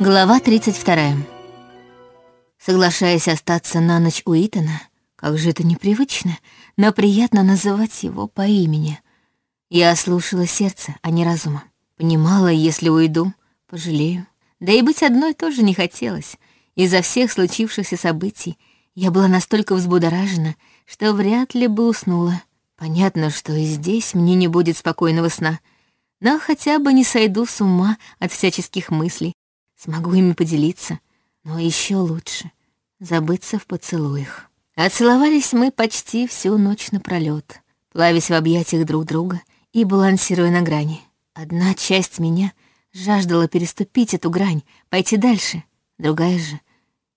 Глава 32. Соглашаясь остаться на ночь у Итана, как же это непривычно, но приятно называть его по имени. Я слушала сердце, а не разума. Понимала, если уйду, пожалею. Да и быть одной тоже не хотелось. Из-за всех случившихся событий я была настолько взбудоражена, что вряд ли бы уснула. Понятно, что и здесь мне не будет спокойного сна, но хотя бы не сойду с ума от всяческих мыслей, смогу ими поделиться, но еще лучше — забыться в поцелуях. Оцеловались мы почти всю ночь напролёт, плавясь в объятиях друг друга и балансируя на грани. Одна часть меня жаждала переступить эту грань, пойти дальше, другая же,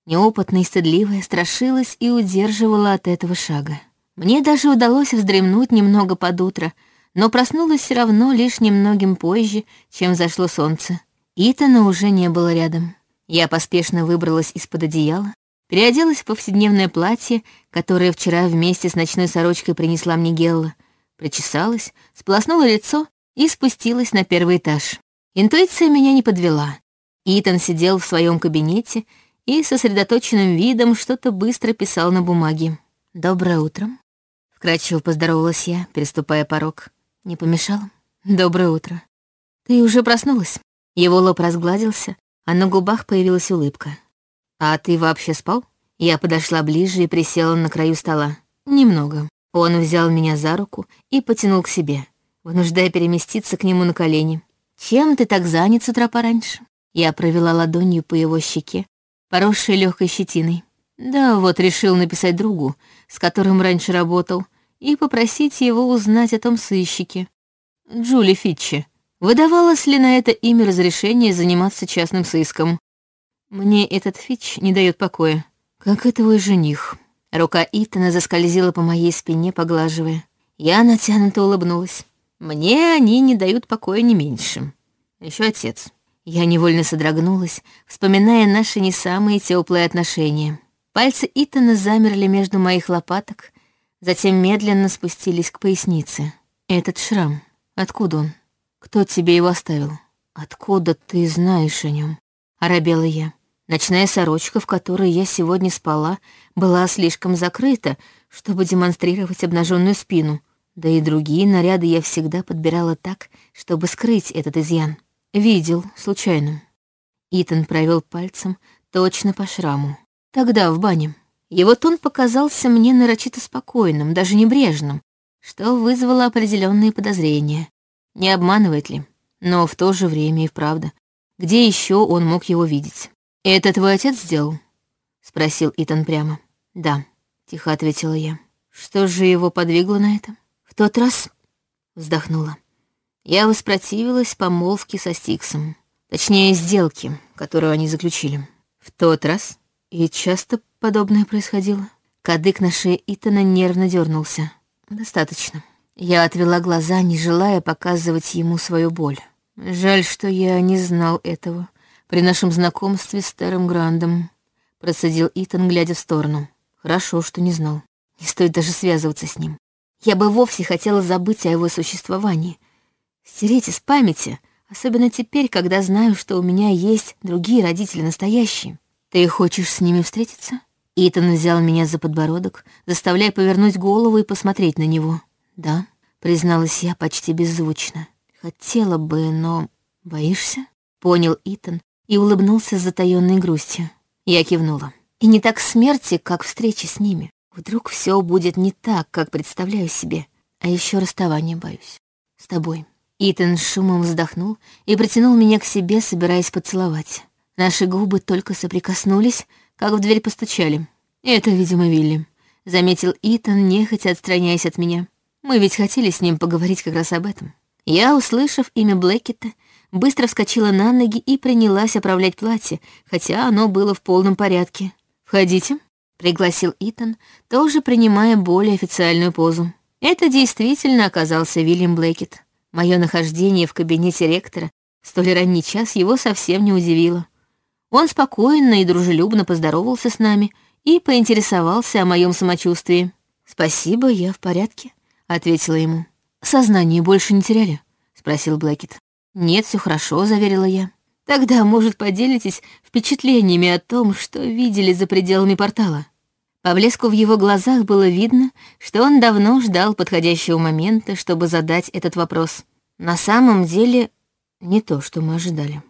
неопытная и стыдливая, страшилась и удерживала от этого шага. Мне даже удалось вздремнуть немного под утро, но проснулась все равно лишь немногим позже, чем зашло солнце. Итана уже не было рядом. Я поспешно выбралась из-под одеяла, переоделась в повседневное платье, которое вчера вместе с ночной сорочкой принесла мне Гелла, причесалась, сполоснула лицо и спустилась на первый этаж. Интуиция меня не подвела. Итан сидел в своем кабинете и сосредоточенным видом что-то быстро писал на бумаге. «Доброе утро», Вкрадчиво поздоровалась я, переступая порог. Не помешало? Доброе утро. Ты уже проснулась? Его лоб разгладился, а на губах появилась улыбка. А ты вообще спал? Я подошла ближе и присела на краю стола. Немного. Он взял меня за руку и потянул к себе, вынуждая переместиться к нему на колени. «Чем ты так занят с утра пораньше?» Я провела ладонью по его щеке, поросшей легкой щетиной. Да, вот решил написать другу, с которым раньше работал, и попросить его узнать о том сыщике. Джули Фитчи. Выдавалось ли на это имя разрешение заниматься частным сыском? Мне этот Фитч не дает покоя. Как и твой жених. Рука Итана заскользила по моей спине, поглаживая. Я натянуто улыбнулась. Мне они не дают покоя не меньше. Еще отец. Я невольно содрогнулась, вспоминая наши не самые теплые отношения. Пальцы Итана замерли между моих лопаток, затем медленно спустились к пояснице. «Этот шрам, откуда он? Кто тебе его оставил? Откуда ты знаешь о нем? оробела я. Ночная сорочка, в которой я сегодня спала, была слишком закрыта, чтобы демонстрировать обнаженную спину, да и другие наряды я всегда подбирала так, чтобы скрыть этот изъян. Видел, случайно. Итан провел пальцем точно по шраму. Тогда, в бане. Его тон показался мне нарочито спокойным, даже небрежным, что вызвало определенные подозрения. Не обманывает ли? Но в то же время и вправду. Где еще он мог его видеть? «Это твой отец сделал?» — спросил Итан прямо. «Да», — тихо ответила я. «Что же его подвигло на это?» «В тот раз...» — вздохнула. Я воспротивилась помолвке со Стиксом. Точнее, сделке, которую они заключили. «В тот раз?» И часто подобное происходило. Кадык на шее Итана нервно дернулся. Достаточно. Я отвела глаза, не желая показывать ему свою боль. Жаль, что я не знал этого при нашем знакомстве с Тером Грандом. Процедил Итан, глядя в сторону. Хорошо, что не знал. Не стоит даже связываться с ним. Я бы вовсе хотела забыть о его существовании. Стереть из памяти, особенно теперь, когда знаю, что у меня есть другие родители настоящие. «Ты хочешь с ними встретиться?» Итан взял меня за подбородок, заставляя повернуть голову и посмотреть на него. «Да», — призналась я почти беззвучно. «Хотела бы, но... Боишься?» — понял Итан и улыбнулся с затаённой грустью. Я кивнула. «И не так смерти, как встречи с ними. Вдруг все будет не так, как представляю себе. А еще расставания боюсь. С тобой». Итан шумом вздохнул и притянул меня к себе, собираясь поцеловать. Наши губы только соприкоснулись, как в дверь постучали. Это, видимо, Вилли. Заметил Итан, нехотя отстраняясь от меня. Мы ведь хотели с ним поговорить как раз об этом. Я, услышав имя Блэкета, быстро вскочила на ноги и принялась оправлять платье, хотя оно было в полном порядке. «Входите», — пригласил Итан, тоже принимая более официальную позу. Это действительно оказался Вильям Блэкет. Мое нахождение в кабинете ректора в столь ранний час его совсем не удивило. Он спокойно и дружелюбно поздоровался с нами и поинтересовался о моем самочувствии. «Спасибо, я в порядке», — ответила ему. «Сознание больше не теряли?» — спросил Блэкет. «Нет, все хорошо», — заверила я. Тогда, может, поделитесь впечатлениями о том, что видели за пределами портала. По блеску в его глазах было видно, что он давно ждал подходящего момента, чтобы задать этот вопрос. На самом деле, не то, что мы ожидали,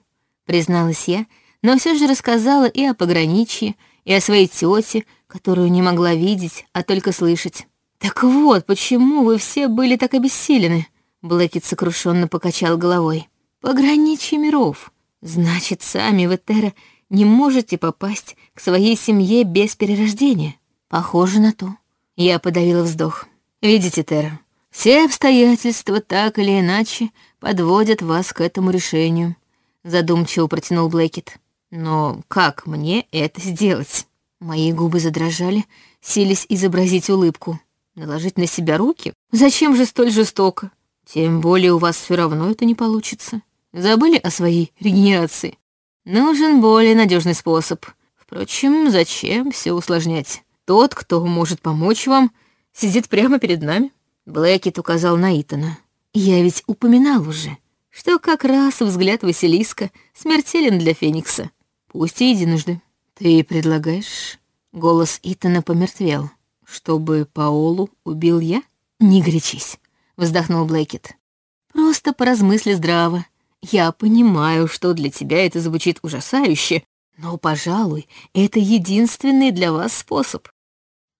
призналась я, но все же рассказала и о пограничье, и о своей тете, которую не могла видеть, а только слышать. «Так вот, почему вы все были так обессилены?» Блэкет сокрушенно покачал головой. «Пограничье миров. Значит, сами вы, Терра, не можете попасть к своей семье без перерождения. Похоже на то». Я подавила вздох. «Видите, Терра, все обстоятельства так или иначе подводят вас к этому решению», задумчиво протянул Блэкет. «Но как мне это сделать?» Мои губы задрожали, сились изобразить улыбку. Наложить на себя руки? Зачем же столь жестоко? Тем более у вас все равно это не получится. Забыли о своей регенерации? Нужен более надежный способ. Впрочем, зачем все усложнять? Тот, кто может помочь вам, сидит прямо перед нами. Блэкет указал на Итана. Я ведь упоминал уже, что как раз взгляд Василиска смертелен для Феникса. Пусть и единожды. Ты предлагаешь? Голос Итана помертвел. «Чтобы Паолу убил я?» «Не горячись», — вздохнул Блэкет. «Просто поразмысли здраво. Я понимаю, что для тебя это звучит ужасающе, но, пожалуй, это единственный для вас способ.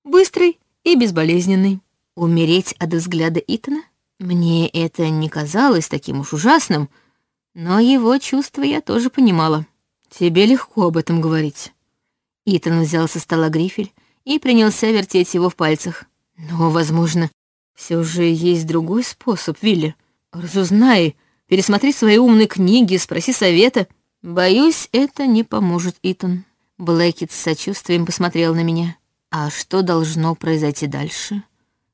Быстрый и безболезненный. Умереть от взгляда Итана? Мне это не казалось таким уж ужасным, но его чувства я тоже понимала. Тебе легко об этом говорить». Итан взял со стола грифель и принялся вертеть его в пальцах. Но, возможно, все же есть другой способ, Вилли. Разузнай, пересмотри свои умные книги, спроси совета. Боюсь, это не поможет, Итан. Блэкет с сочувствием посмотрел на меня. А что должно произойти дальше,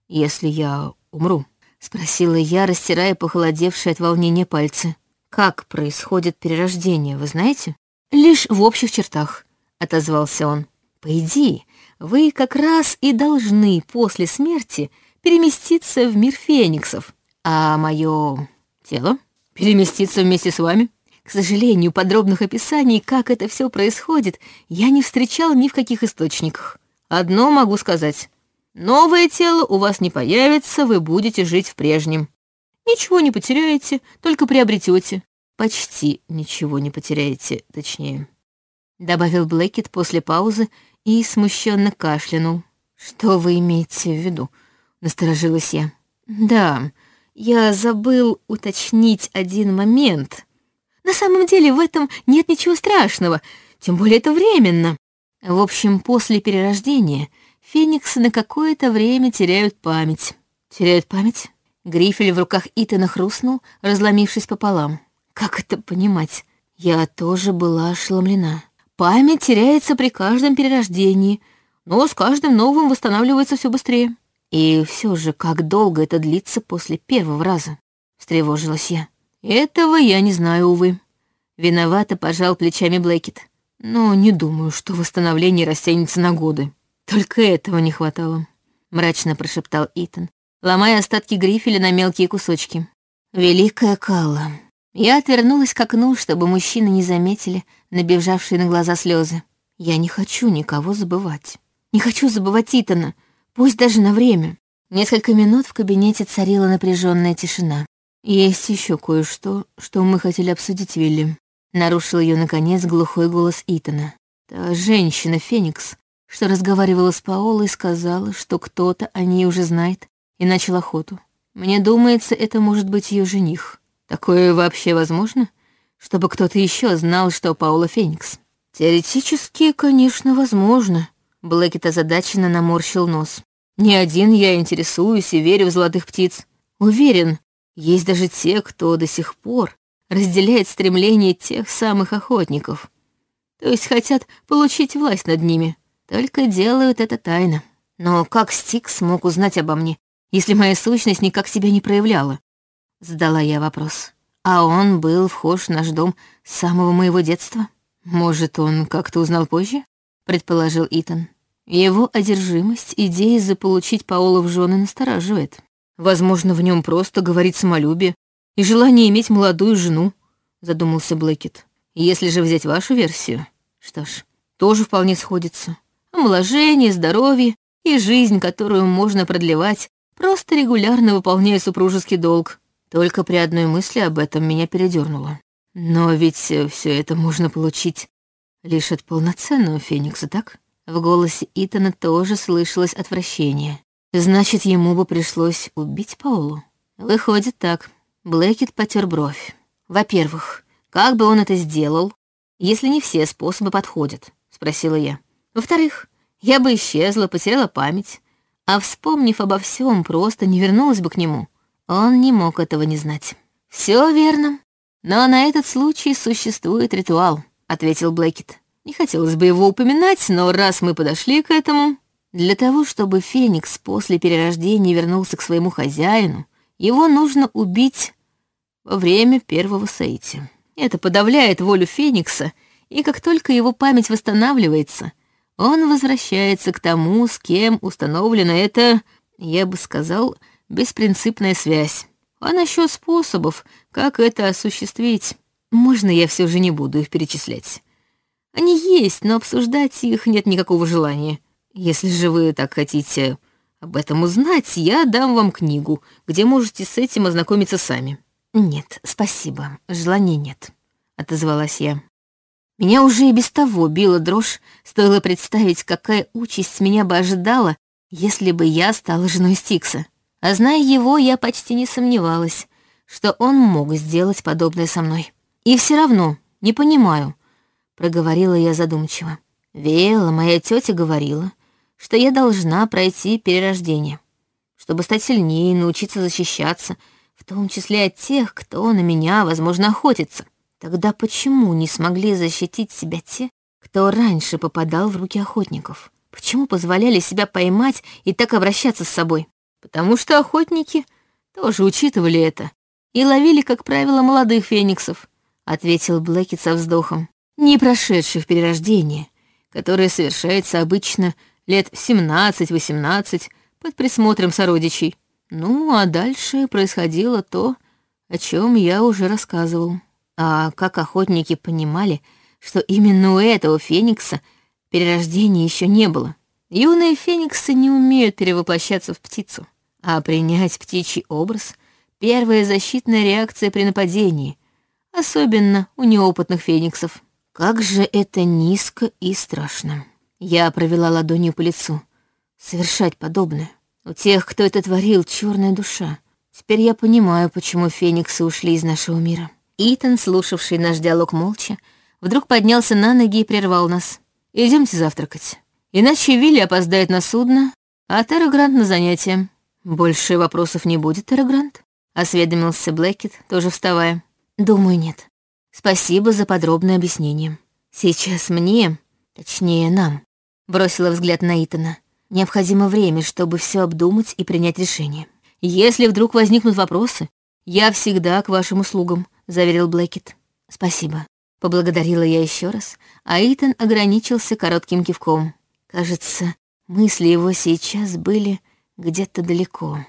если я умру? Спросила я, растирая похолодевшие от волнения пальцы. Как происходит перерождение, вы знаете? Лишь в общих чертах, отозвался он. По идее, вы как раз и должны после смерти переместиться в мир фениксов, а мое тело переместиться вместе с вами. К сожалению, подробных описаний, как это все происходит, я не встречал ни в каких источниках. Одно могу сказать. Новое тело у вас не появится, вы будете жить в прежнем. Ничего не потеряете, только приобретете. Почти ничего не потеряете, точнее. Добавил Блэкет после паузы и смущенно кашлянул. «Что вы имеете в виду?» — насторожилась я. «Да, я забыл уточнить один момент. На самом деле в этом нет ничего страшного, тем более это временно. В общем, после перерождения фениксы на какое-то время теряют память. Теряют память?» Грифель в руках Итана хрустнул, разломившись пополам. «Как это понимать?» Я тоже была ошеломлена. Память теряется при каждом перерождении, но с каждым новым восстанавливается все быстрее. И все же, как долго это длится после первого раза? Встревожилась я. Этого я не знаю, увы. Виновато пожал плечами Блэкет. Но не думаю, что восстановление растянется на годы. Только этого не хватало. Мрачно прошептал Итан, ломая остатки грифеля на мелкие кусочки. Великая Калла, я отвернулась к окну, чтобы мужчины не заметили набежавшие на глаза слезы. Я не хочу никого забывать. Не хочу забывать Итана, пусть даже на время. Несколько минут в кабинете царила напряженная тишина. Есть еще кое-что, что мы хотели обсудить, Вилли. Нарушил ее, наконец, глухой голос Итана. Та женщина, Феникс, что разговаривала с Паолой, сказала, что кто-то о ней уже знает и начал охоту. Мне думается, это может быть ее жених. Такое вообще возможно? Чтобы кто-то еще знал, что Паула Феникс? Теоретически, конечно, возможно. Блэкет озадаченно наморщил нос. Не один я интересуюсь и верю в золотых птиц. Уверен, есть даже те, кто до сих пор разделяет стремление тех самых охотников. То есть хотят получить власть над ними. Только делают это тайно. Но как Стик смог узнать обо мне, если моя сущность никак себя не проявляла? Задала я вопрос. А он был вхож в наш дом с самого моего детства. Может, он как-то узнал позже? Предположил Итан. Его одержимость идеей заполучить Паола в жены настораживает. Возможно, в нем просто говорит самолюбие и желание иметь молодую жену, задумался Блэкет. Если же взять вашу версию, что ж, тоже вполне сходится. Омоложение, здоровье и жизнь, которую можно продлевать, просто регулярно выполняя супружеский долг. Только при одной мысли об этом меня передернуло. Но ведь все это можно получить лишь от полноценного феникса, так? В голосе Итана тоже слышалось отвращение. Значит, ему бы пришлось убить Паулу. Выходит так. Блэкет потер бровь. Во-первых, как бы он это сделал, если не все способы подходят? Спросила я. Во-вторых, я бы исчезла, потеряла память, а вспомнив обо всем, просто не вернулась бы к нему. Он не мог этого не знать. Все верно. Но на этот случай существует ритуал, ответил Блэкет. Не хотелось бы его упоминать, но раз мы подошли к этому, для того, чтобы Феникс после перерождения вернулся к своему хозяину, его нужно убить во время первого сейти. Это подавляет волю Феникса, и как только его память восстанавливается, он возвращается к тому, с кем установлена эта, я бы сказал, беспринципная связь. А насчет способов, как это осуществить, можно я все же не буду их перечислять. Они есть, но обсуждать их нет никакого желания. Если же вы так хотите об этом узнать, я дам вам книгу, где можете с этим ознакомиться сами». «Нет, спасибо, желания нет», — отозвалась я. Меня уже и без того била дрожь, стоило представить, какая участь меня бы ожидала, если бы я стала женой Стикса. А зная его, я почти не сомневалась, что он мог сделать подобное со мной. И все равно не понимаю, проговорила я задумчиво. Вела, моя тетя говорила, что я должна пройти перерождение, чтобы стать сильнее, научиться защищаться, в том числе от тех, кто на меня, возможно, охотится. Тогда почему не смогли защитить себя те, кто раньше попадал в руки охотников? Почему позволяли себя поймать и так обращаться с собой? Потому что охотники тоже учитывали это и ловили, как правило, молодых фениксов, ответил Блэкет со вздохом не прошедших перерождение, которое совершается обычно лет 17-18 под присмотром сородичей. Ну, а дальше происходило то, о чем я уже рассказывал. А как охотники понимали, что именно у этого феникса перерождения еще не было. Юные фениксы не умеют перевоплощаться в птицу, а принять птичий образ — первая защитная реакция при нападении, особенно у неопытных фениксов. Как же это низко и страшно. Я провела ладонью по лицу. Совершать подобное. У тех, кто это творил, черная душа. Теперь я понимаю, почему фениксы ушли из нашего мира. Итан, слушавший наш диалог молча, вдруг поднялся на ноги и прервал нас. Идемте завтракать. Иначе Вилли опоздает на судно, а Террагрант на занятия. Больше вопросов не будет, Террагрант? Осведомился Блэкет, тоже вставая. Думаю, нет. Спасибо за подробное объяснение. Сейчас мне, точнее нам, бросила взгляд на Итана. Необходимо время, чтобы все обдумать и принять решение. Если вдруг возникнут вопросы, я всегда к вашим услугам, заверил Блэкет. Спасибо. Поблагодарила я еще раз, а Итан ограничился коротким кивком. Кажется, мысли его сейчас были где-то далеко.